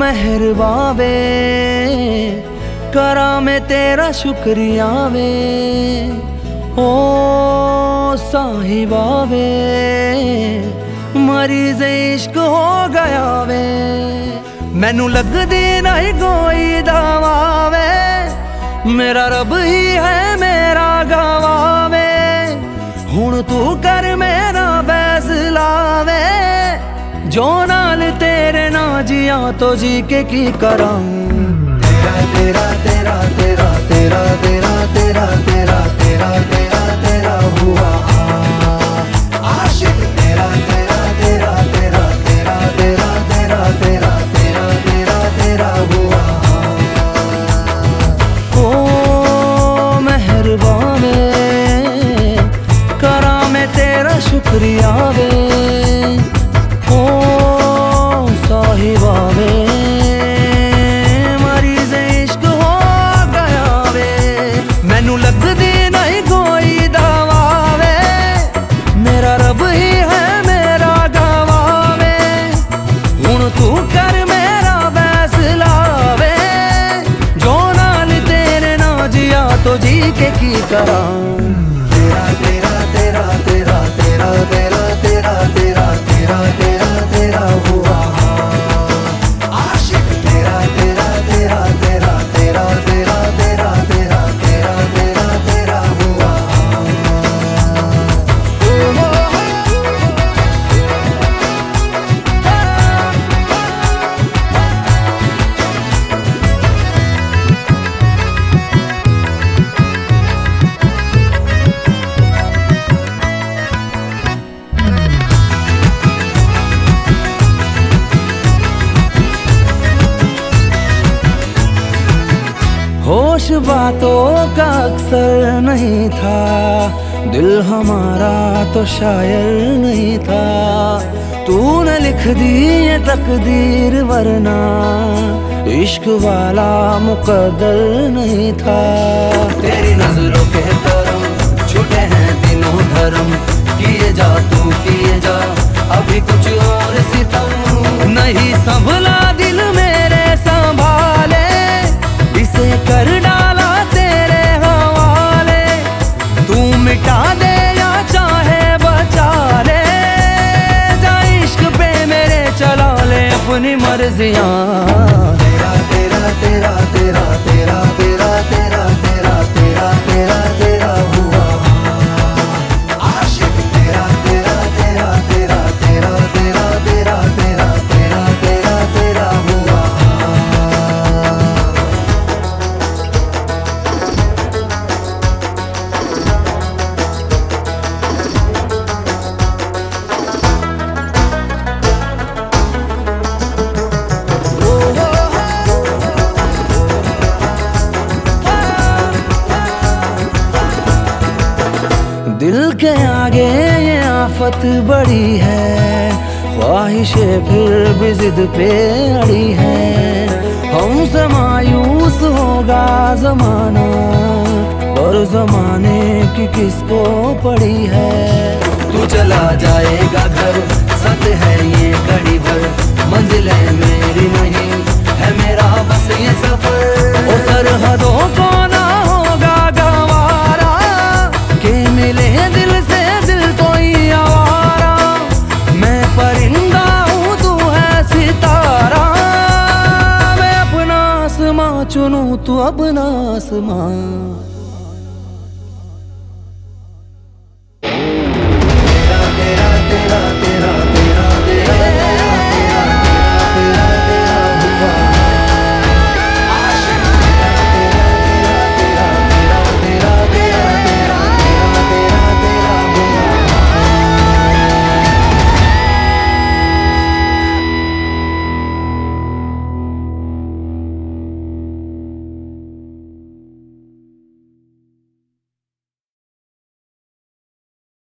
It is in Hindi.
मेहरबा वे करा मैं तेरा शुक्रिया वे। ओ साहिबा वे मरीज़ इश्क हो गया वे मैनू लगदी नहीं कोई दवा वे मेरा रब ही है मेरा गवा वे हुन तू कर मेरा फैसला वे जो नाल तेरे ना जिया तो जी के की करा तेरा तेरा तेरा तेरा तेरा तेरा तेरा तेरा तेरा ਨਜ਼ਰੀ ਆਵੇ ਓ ਸਾਹਿਬ ਆਵੇ ਮਰੀਜ਼ ਇਸ਼ਕ ਹੋ ਗਿਆ ਵੇ ਮੈਨੂੰ ਲੱਗਦੀ ਨਹੀਂ ਕੋਈ ਦਵਾ ਵੇ ਮੇਰਾ ਰੱਬ ਹੀ ਹੈ ਮੇਰਾ ਦਵਾ ਵੇ ਹੁਣ ਤੂੰ ਕਰ ਮੇਰਾ ਫੈਸਲਾ ਵੇ ਜੋ ਨਾਲ ਤੇਰੇ ਨਾ ਜਿਆ, ਤੋ ਜੀ ਕੇ ਕੀ ਕਰਾਂ? होश बातों का अक्सर नहीं था। दिल हमारा तो शायर नहीं था। तूने लिख दी ये तकदीर, वरना इश्क वाला मुकद्दर नहीं था। तेरी नज़रों के तरम छुटे हैं दिनों धर्म। किए जा, तू किए जा, अभी कुछ और सितम। नहीं संभला রাজিয়া दिल के आगे ये आफत बड़ी है। ख्वाहिशें फिर भी जिद पे अड़ी है। हमसे मायूस होगा जमाना, और जमाने की किसको पड़ी है? तू चला जाएगा घर, सत है ये कड़ी भर। मिले दिल से दिल कोई आवारा। मैं परिंदा हूँ, तू है सितारा। मैं अपना आसमां चुनू, तू अपना आसमां।